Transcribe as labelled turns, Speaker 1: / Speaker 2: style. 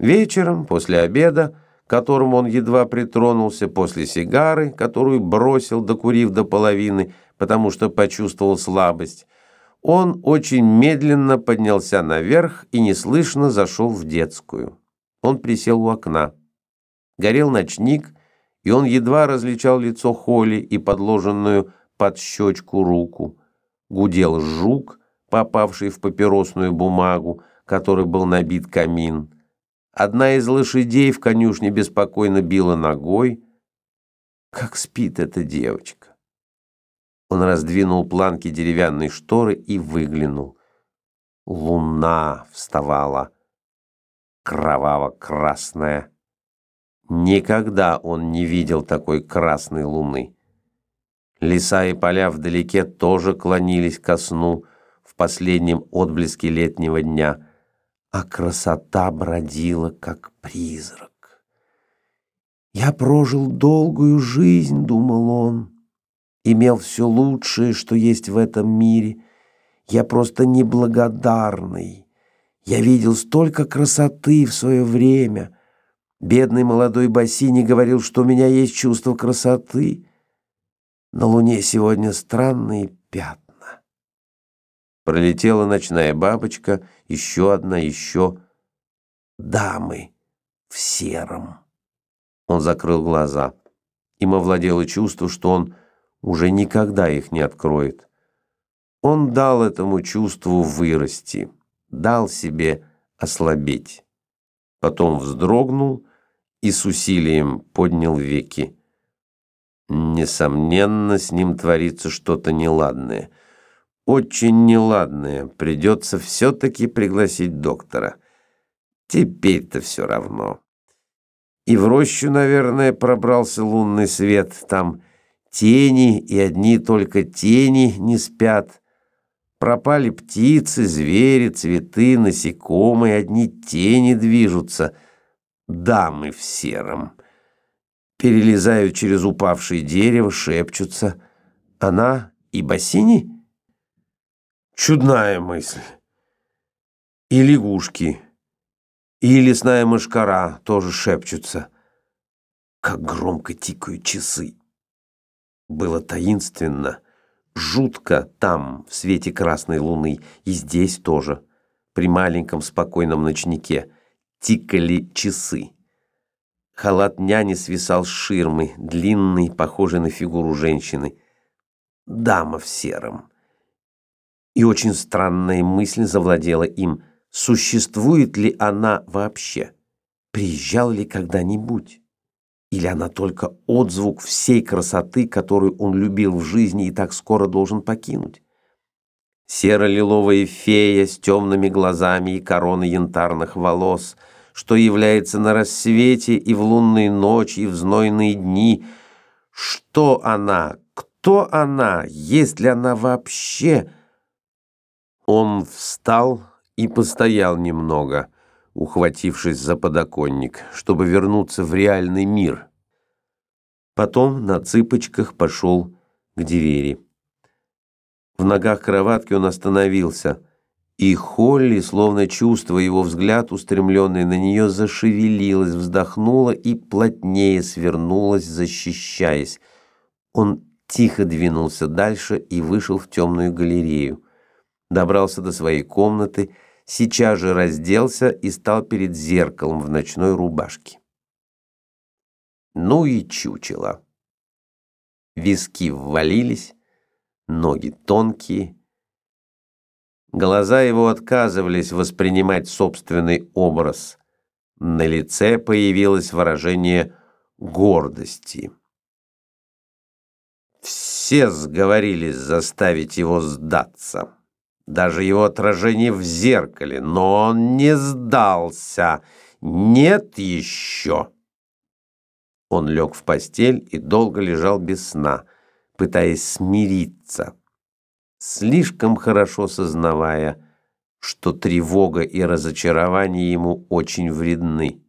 Speaker 1: Вечером, после обеда, к которому он едва притронулся, после сигары, которую бросил, докурив до половины, потому что почувствовал слабость, он очень медленно поднялся наверх и неслышно зашел в детскую. Он присел у окна. Горел ночник, и он едва различал лицо Холли и подложенную под щечку руку. Гудел жук, попавший в папиросную бумагу, которой был набит камин. Одна из лошадей в конюшне беспокойно била ногой. Как спит эта девочка? Он раздвинул планки деревянной шторы и выглянул. Луна вставала, кроваво-красная. Никогда он не видел такой красной луны. Леса и поля вдалеке тоже клонились ко сну в последнем отблеске летнего дня, а красота бродила, как призрак. «Я прожил долгую жизнь», — думал он, — «имел все лучшее, что есть в этом мире. Я просто неблагодарный. Я видел столько красоты в свое время». Бедный молодой Бассини говорил, что у меня есть чувство красоты. На луне сегодня странные пятна. Пролетела ночная бабочка, еще одна, еще. Дамы в сером. Он закрыл глаза. Им овладело чувство, что он уже никогда их не откроет. Он дал этому чувству вырасти, дал себе ослабеть. Потом вздрогнул и с усилием поднял веки. Несомненно, с ним творится что-то неладное. Очень неладное. Придется все-таки пригласить доктора. Теперь-то все равно. И в рощу, наверное, пробрался лунный свет. Там тени, и одни только тени не спят. Пропали птицы, звери, цветы, насекомые, одни тени движутся — дамы в сером. Перелезают через упавшее дерево, шепчутся. Она и Бассини? Чудная мысль. И лягушки, и лесная мышкара тоже шепчутся. Как громко тикают часы. Было таинственно, жутко там, в свете красной луны, и здесь тоже, при маленьком спокойном ночнике — тикали часы. Халат няни свисал с ширмы, длинный, похожий на фигуру женщины. Дама в сером. И очень странная мысль завладела им. Существует ли она вообще? Приезжал ли когда-нибудь? Или она только отзвук всей красоты, которую он любил в жизни и так скоро должен покинуть? Серо-лиловая фея с темными глазами и короной янтарных волос — что является на рассвете и в лунные ночи, и в знойные дни. Что она? Кто она? Есть ли она вообще? Он встал и постоял немного, ухватившись за подоконник, чтобы вернуться в реальный мир. Потом на цыпочках пошел к двери. В ногах кроватки он остановился – и Холли, словно чувствуя его взгляд, устремленный на нее, зашевелилась, вздохнула и плотнее свернулась, защищаясь. Он тихо двинулся дальше и вышел в темную галерею. Добрался до своей комнаты, сейчас же разделся и стал перед зеркалом в ночной рубашке. Ну и чучело. Виски ввалились, ноги тонкие, Глаза его отказывались воспринимать собственный образ. На лице появилось выражение гордости. Все сговорились заставить его сдаться. Даже его отражение в зеркале, но он не сдался. Нет еще. Он лег в постель и долго лежал без сна, пытаясь смириться слишком хорошо сознавая, что тревога и разочарование ему очень вредны.